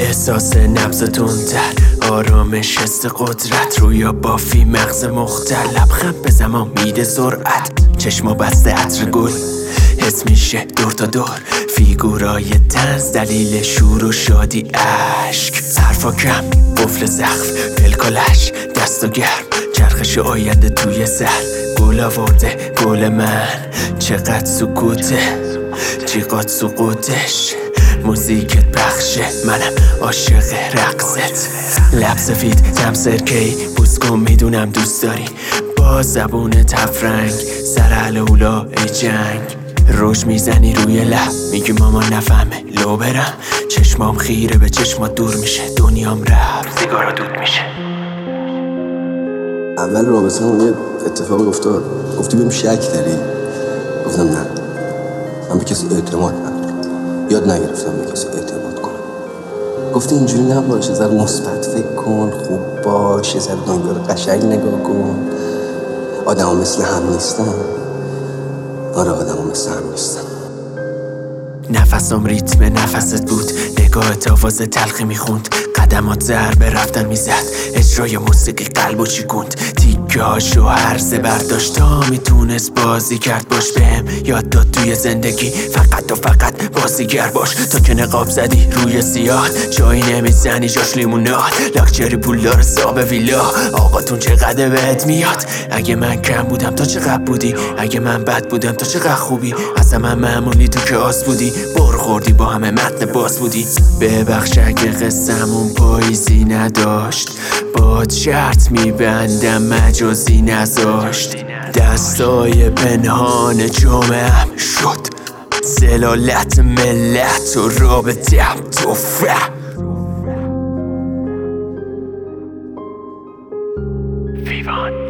احساس نبز تندر آرامش حس قدرت. رویا بافی مغز مختل. لبخند به زمان میده سرعت. چشما بسته عطر گل. حس میشه دور تا دور. فیگورای تنز دلیل شور و شادی اشک. حرفا کم قفل زخم. پلکالش دست و گرم. چرخش آینده توی سر. گل آورده گل من. چقدر سکوته. جیغات سقوطش موزیکت بخشه. منم عاشق رقصت. لب سفید تم سرکی بوس کن می‌دونم دوست داری. با زبون تفرنگ سر اولا ای جنگ. روش می‌زنی روی لب میگی ماما نفهمه. لو برم. چشمام خیره به چشمات دور میشه. دنیام رفت سیگارا دود میشه. اول رابطه یه اتفاق افتاد. گفتی بهم شک داری گفتم نه. من به کسی اعتماد ندارم. یاد نگرفتم به کسی اعتماد کنم. گفتی اینجوری نباشه ذره مثبت فکر کن خوب باش ذره دنیا رو قشنگ نگاه کن. آدم مثل هم نیستن. آره آدم مثل هم نیستن. نفسم ریتم نفست بود. نگاه آواز تلخی می‌خوند. قدمات ضربه رفتن می‌زد. اجرای موسیقی قلب و چیکوند تیکاشو هرزه برداشت تا می‌تونست بازی کرد باش بهم یاد داد توی زندگی. فقط و فقط بازیگر باش. تا که نقاب زدی روی سیاه جایی نمی‌زنی جاش لیموناد لاکچری پولدار ساب ویلا. آقاتون چقدر بهت میاد؟ اگه من کم بودم تا چقدر بودی؟ اگه من بد بودم تا چقدر خوبی؟ واسه من معمولی تو که آس بودی. بر خوردی با همه متن باز بودی. ببخش اگه قصمون پاییزی نداشت. با شرط میبندم مجازی نزاشت دستای پنهان جمعه شد. زلالت ملت و رابطه توفه. Vivan.